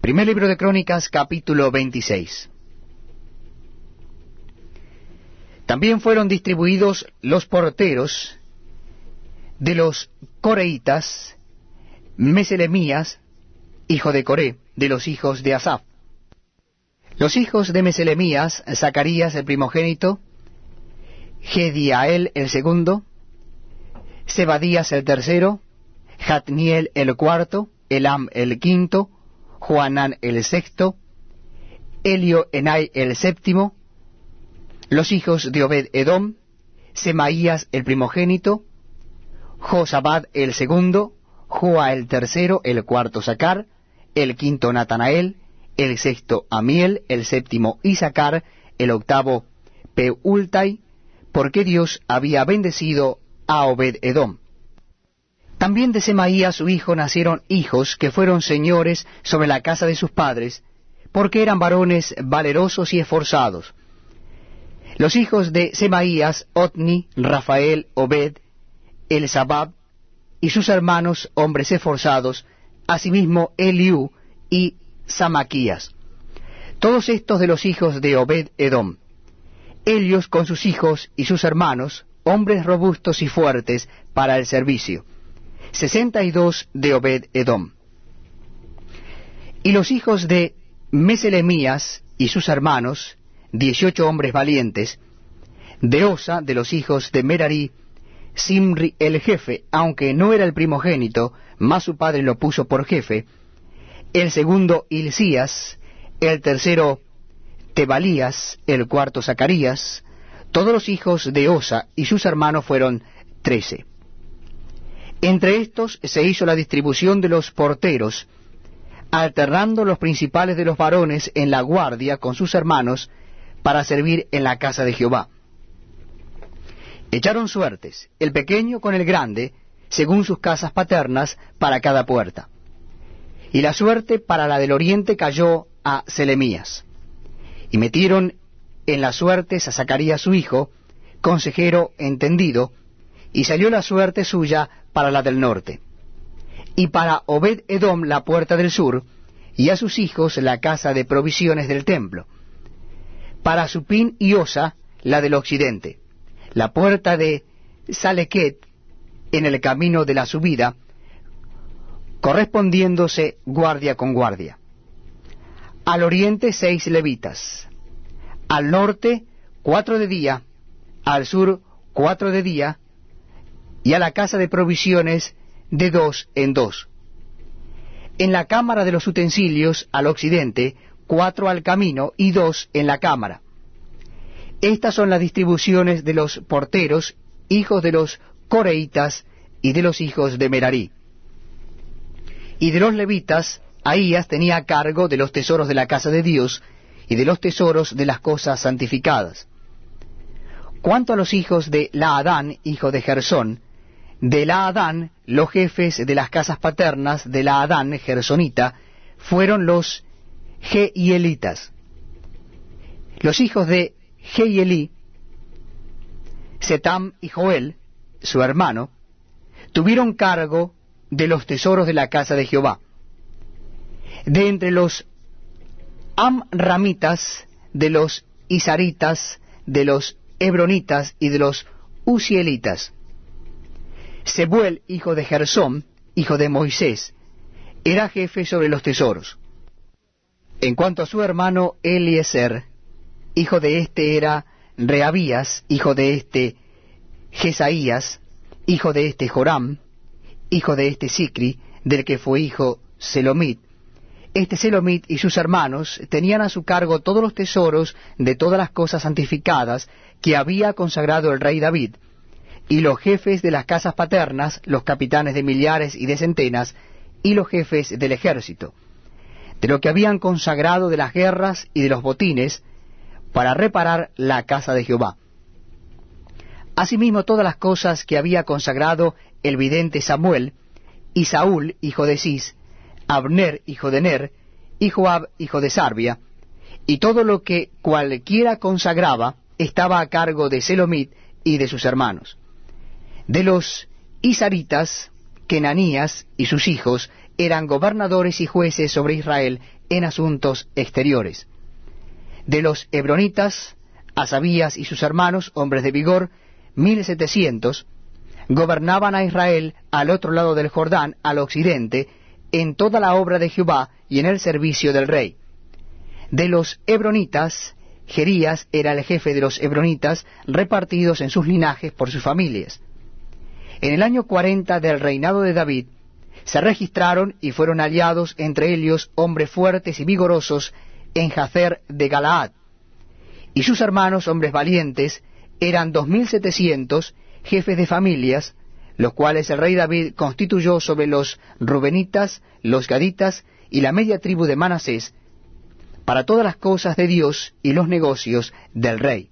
Primer libro de Crónicas, capítulo 26. También fueron distribuidos los porteros de los coreitas, Meselemías, hijo de Coré, de los hijos de Asaf. Los hijos de Meselemías, Zacarías el primogénito, Gediael el segundo, Sebadías el tercero, Jatniel el cuarto, Elam el quinto, Juanán el sexto, Elio Enai el séptimo, los hijos de Obed Edom, Semaías el primogénito, Josabad el segundo, Joa el tercero, el cuarto Sacar, el quinto Natanael, el sexto Amiel, el séptimo Isacar, el octavo Peultai, porque Dios había bendecido a Obed Edom. También de Semaías su hijo nacieron hijos que fueron señores sobre la casa de sus padres, porque eran varones valerosos y esforzados. Los hijos de Semaías, Otni, Rafael, Obed, El Sabab, y sus hermanos, hombres esforzados, asimismo Eliú y Samaquías. Todos estos de los hijos de Obed Edom. Ellos con sus hijos y sus hermanos, hombres robustos y fuertes para el servicio sesenta y dos de Obed Edom. Y los hijos de Meselemías y sus hermanos, dieciocho hombres valientes, de Osa, de los hijos de Merari, Simri el jefe, aunque no era el primogénito, mas su padre lo puso por jefe, el segundo Hilcías, el tercero Tebalías, el cuarto Zacarías, todos los hijos de Osa y sus hermanos fueron trece. Entre estos se hizo la distribución de los porteros, alternando los principales de los varones en la guardia con sus hermanos para servir en la casa de Jehová. Echaron suertes, el pequeño con el grande, según sus casas paternas, para cada puerta. Y la suerte para la del oriente cayó a Selemías. Y metieron en las suertes a Zacarías su hijo, consejero entendido, y salió la suerte suya para la del norte. Y para Obed Edom la puerta del sur, y a sus hijos la casa de provisiones del templo. Para Supín y Osa la del occidente, la puerta de Salequet en el camino de la subida, correspondiéndose guardia con guardia. Al oriente seis levitas, al norte cuatro de día, al sur cuatro de día, y a la casa de provisiones de dos en dos. En la cámara de los utensilios al occidente, cuatro al camino y dos en la cámara. Estas son las distribuciones de los porteros, hijos de los coreitas y de los hijos de Merarí. Y de los levitas, Ahías tenía cargo de los tesoros de la casa de Dios y de los tesoros de las cosas santificadas. Cuanto a los hijos de Laadán, hijo de Gersón, de la Adán, los jefes de las casas paternas de la Adán, gersonita, fueron los Geielitas. Los hijos de Geielí, Setam y Joel, su hermano, tuvieron cargo de los tesoros de la casa de Jehová. De entre los Amramitas, de los Isaritas, de los Hebronitas y de los Usielitas. Sebuel, hijo de Gersón, hijo de Moisés, era jefe sobre los tesoros. En cuanto a su hermano Eliezer, hijo de éste era Reabías, hijo de éste Jesaías, hijo de éste Joram, hijo de éste Sicri, del que fue hijo Selomit. Este Selomit y sus hermanos tenían a su cargo todos los tesoros de todas las cosas santificadas que había consagrado el rey David, y los jefes de las casas paternas, los capitanes de millares y de centenas, y los jefes del ejército, de lo que habían consagrado de las guerras y de los botines, para reparar la casa de Jehová. Asimismo todas las cosas que había consagrado el vidente Samuel, y Saúl, hijo de Cis, Abner, hijo de Ner, y Joab, hijo de Sarbia, y todo lo que cualquiera consagraba estaba a cargo de Selomit y de sus hermanos. De los Isaritas, Kenanías y sus hijos eran gobernadores y jueces sobre Israel en asuntos exteriores. De los hebronitas, Asabías y sus hermanos, hombres de vigor, mil setecientos, gobernaban a Israel al otro lado del Jordán, al occidente, en toda la obra de Jehová y en el servicio del rey. De los hebronitas, Jerías era el jefe de los hebronitas, repartidos en sus linajes por sus familias. En el año cuarenta del reinado de David, se registraron y fueron aliados entre ellos hombres fuertes y vigorosos en Jacer de Galaad. Y sus hermanos, hombres valientes, eran dos mil setecientos jefes de familias, los cuales el rey David constituyó sobre los Rubenitas, los Gaditas y la media tribu de Manasés, para todas las cosas de Dios y los negocios del rey.